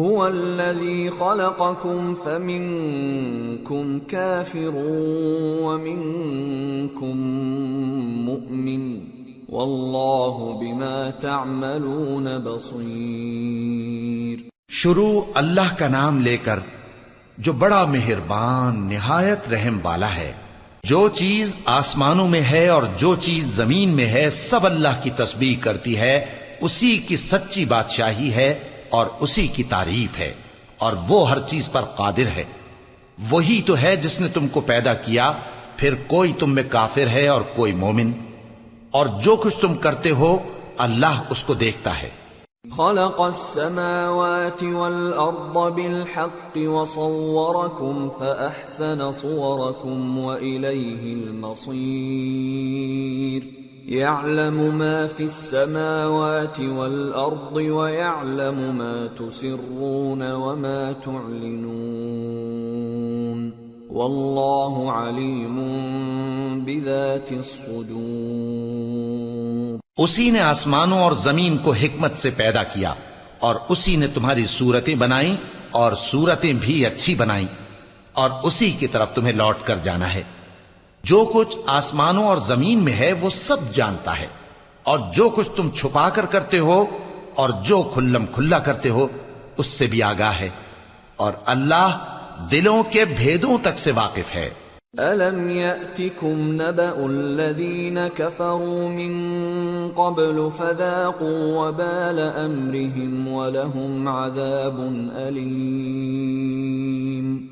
هو الذي خلقكم فمنكم كافر ومنكم مؤمن والله بما تعملون بصير. شروع اللہ کا نام لے کر جو بڑا مہربان، نہایت رحم والا ہے۔ جو چیز آسمانوں میں ہے اور جو چیز زمین میں ہے، سب اللہ کی تسبیح کرتی ہے، اسی کی سچی بادشاہی ہے۔ اور اسی کی تعریف ہے، اور وہ ہر چیز پر قادر ہے۔ وہی تو ہے جس نے تم کو پیدا کیا، پھر کوئی تم میں کافر ہے اور کوئی مومن۔ اور جو کچھ تم کرتے ہو، اللہ اس کو دیکھتا ہے۔ خلق السماوات والأرض بالحق وصوركم فأحسن صوركم وإليه المصير۔ يعلم ما في السماوات والأرض ويعلم ما تسرون وما تعلنون والله عليم بذات الصدور اسی نے آسمانوں اور زمین کو حکمت سے پیدا کیا اور اسی نے تمہاری صورتیں بنائی اور صورتیں بھی اچھی بنائی اور اسی کی طرف تمہیں لوٹ کر جانا ہے۔ جو کچھ آسمانوں اور زمین میں ہے وہ سب جانتا ہے اور جو کچھ تم چھپا کر کرتے ہو اور جو کھلم کھلا کرتے ہو، اس سے بھی آگاہ ہے اور اللہ دلوں کے بھیدوں تک سے واقف ہے۔ أَلَمْ يَأْتِكُمْ نَبَأُ الَّذِينَ كَفَرُوا مِن قَبْلُ فَذَاقُوا وَبَالَ أَمْرِهِمْ وَلَهُمْ عَذَابٌ أَلِيمٌ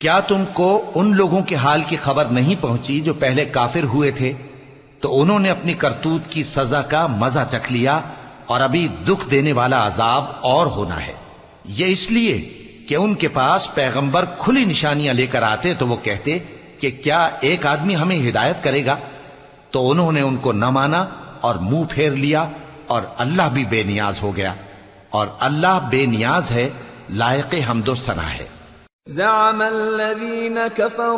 کیا تم کو ان لوگوں کے حال کی خبر نہیں پہنچی جو پہلے کافر ہوئے تھے؟ تو انہوں نے اپنی کرتوت کی سزا کا مزہ چکھ لیا اور ابھی دکھ دینے والا عذاب اور ہونا ہے۔ یہ اس لیے کہ ان کے پاس پیغمبر کھلی نشانیاں لے کر آتے تو وہ کہتے کہ کیا ایک آدمی ہمیں ہدایت کرے گا؟ تو انہوں نے ان کو نہ مانا اور منہ پھیر لیا اور اللہ بھی بے نیاز ہو گیا۔ اور اللہ بے نیاز ہے، لائق حمد و ثنا ہے۔ زعم الذين كفروا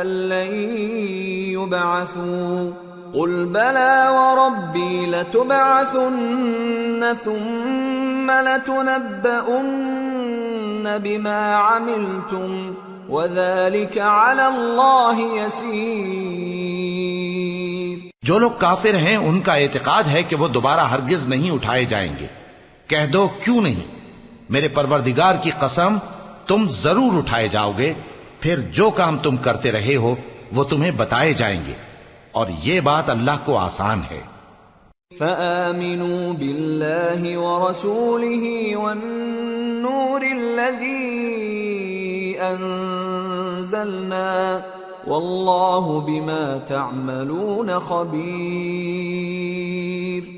أن لن يبعثوا. قل بلى وربي لتبعثن ثم لتنبؤن بما عملتم وذلك على الله يسير. جو لوگ کافر ہیں ان کا اعتقاد ہے کہ وہ دوبارہ ہرگز نہیں اٹھائے جائیں گے. کہہ دو کیوں نہیں؟ میرے پروردگار کی قسم، تم ضرور اٹھائے جاؤ گے، پھر جو کام تم کرتے رہے ہو، وہ تمہیں بتائے جائیں گے۔ اور یہ بات اللہ کو آسان ہے۔ فآمنوا بالله ورسوله والنور الذي أنزلنا والله بما تعملون خبير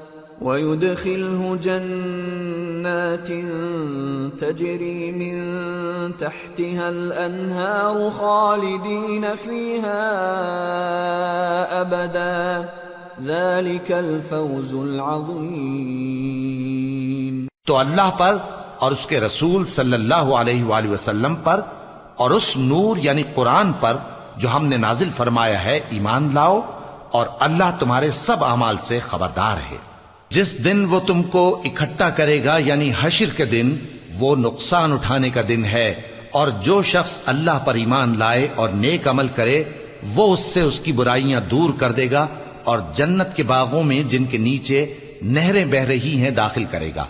ويدخله جنات تجري من تحتها الأنهار خالدين فيها أبدا. ذلك الفوز العظيم. تو اللہ پر اور اس کے رسول صلی اللہ علیہ وآلہ وسلم پر اور اس نور یعنی قرآن پر جو ہم نے نازل فرمایا ہے، ایمان لاؤ اور اللہ تمہارے سب اعمال سے خبردار ہے۔ جس دن وہ تم کو اکٹھا کرے گا یعنی حشر کے دن، وہ نقصان اٹھانے کا دن ہے۔ اور جو شخص اللہ پر ایمان لائے اور نیک عمل کرے، وہ اس سے اس کی برائیاں دور کر دے گا اور جنت کے باغوں میں جن کے نیچے نہریں بہ رہی ہیں، داخل کرے گا۔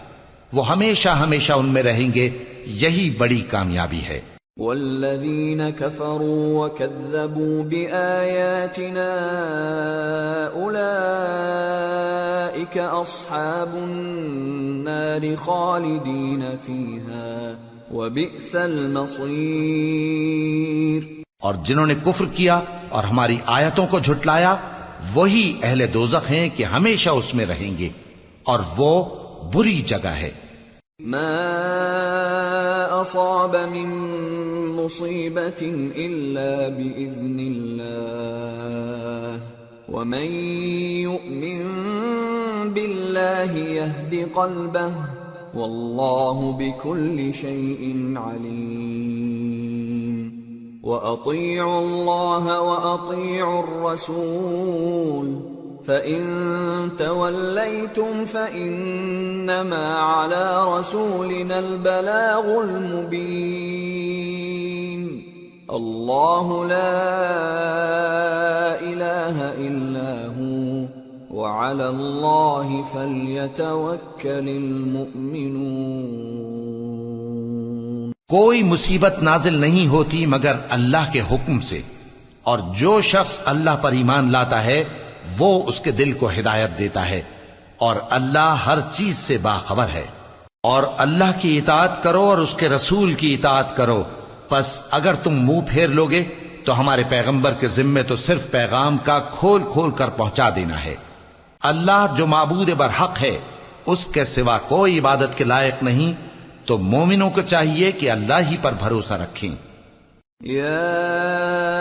وہ ہمیشہ ہمیشہ ان میں رہیں گے، یہی بڑی کامیابی ہے۔ والذين كفروا وكذبوا بآياتنا أولئك أصحاب النار خالدين فيها وبئس المصير اور جنہوں نے کفر کیا اور ہماری آیتوں کو جھٹلایا وہی اہل دوزخ ہیں کہ ہمیشہ اس میں رہیں گے اور وہ بری جگہ ہے۔ ما أصاب من مصيبة إلا بإذن الله ومن يؤمن بالله يهد قلبه والله بكل شيء عليم وأطيعوا الله وأطيعوا الرسول فإن توليتم فإنما على رسولنا البلاغ المبين الله لا إله إلا هو وعلى الله فليتوكل المؤمنون کوئی مصیبت نازل نہیں ہوتی مگر اللہ کے حکم سے اور جو شخص اللہ پر ایمان لاتا ہے وہ اس کے دل کو ہدایت دیتا ہے اور اللہ ہر چیز سے باخبر ہے۔ اور اللہ کی اطاعت کرو اور اس کے رسول کی اطاعت کرو۔ پس اگر تم منہ پھیر لوگے، تو ہمارے پیغمبر کے ذمے تو صرف پیغام کا کھول کھول کر پہنچا دینا ہے۔ اللہ جو معبود برحق ہے، اس کے سوا کوئی عبادت کے لائق نہیں۔ تو مومنوں کو چاہیے کہ اللہ ہی پر بھروسہ رکھیں۔ يا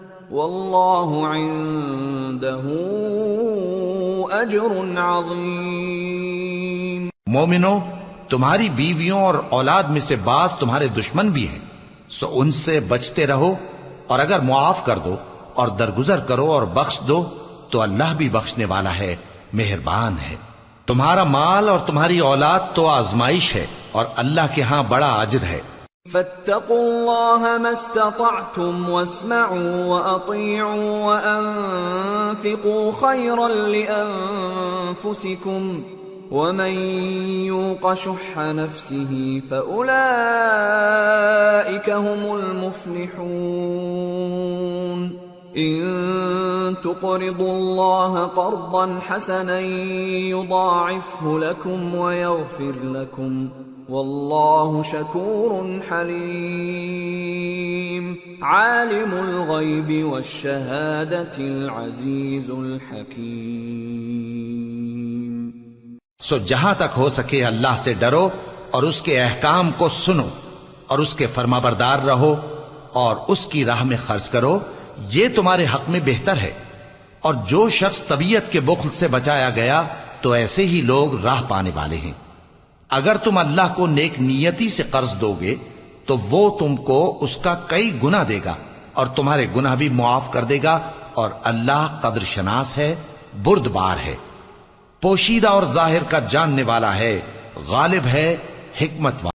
والله عنده اجر عظيم مومنو، تمہاری بیویوں اور اولاد میں سے بعض تمہارے دشمن بھی ہیں۔ سو ان سے بچتے رہو اور اگر معاف کر دو اور درگزر کرو اور بخش دو تو اللہ بھی بخشنے والا ہے، مہربان ہے۔ تمہارا مال اور تمہاری اولاد تو آزمائش ہے اور اللہ کے ہاں بڑا اجر ہے۔ فاتقوا الله ما استطعتم واسمعوا واطيعوا وانفقوا خيرا لانفسكم ومن يوق شح نفسه فاولئك هم المفلحون ان تقرضوا الله قرضا حسنا يضاعفه لكم ويغفر لكم والله شكور حليم عالم الغيب والشهادة العزيز الحكيم سو جہاں تک ہو سکے اللہ سے ڈرو اور اس کے احکام کو سنو اور اس کے فرما بردار رہو اور اس کی راہ میں خرچ کرو، یہ تمہارے حق میں بہتر ہے۔ اور جو شخص طبیعت کے بخل سے بچایا گیا تو ایسے ہی لوگ راہ پانے والے ہیں۔ اگر تم اللہ کو نیک نیتی سے قرض دو گے، تو وہ تم کو اس کا کئی گنا دے گا، اور تمہارے گناہ بھی معاف کر دے گا، اور اللہ قدر شناس ہے برد بار ہے۔ پوشیدہ اور ظاہر کا جاننے والا ہے، غالب ہے، حکمت والا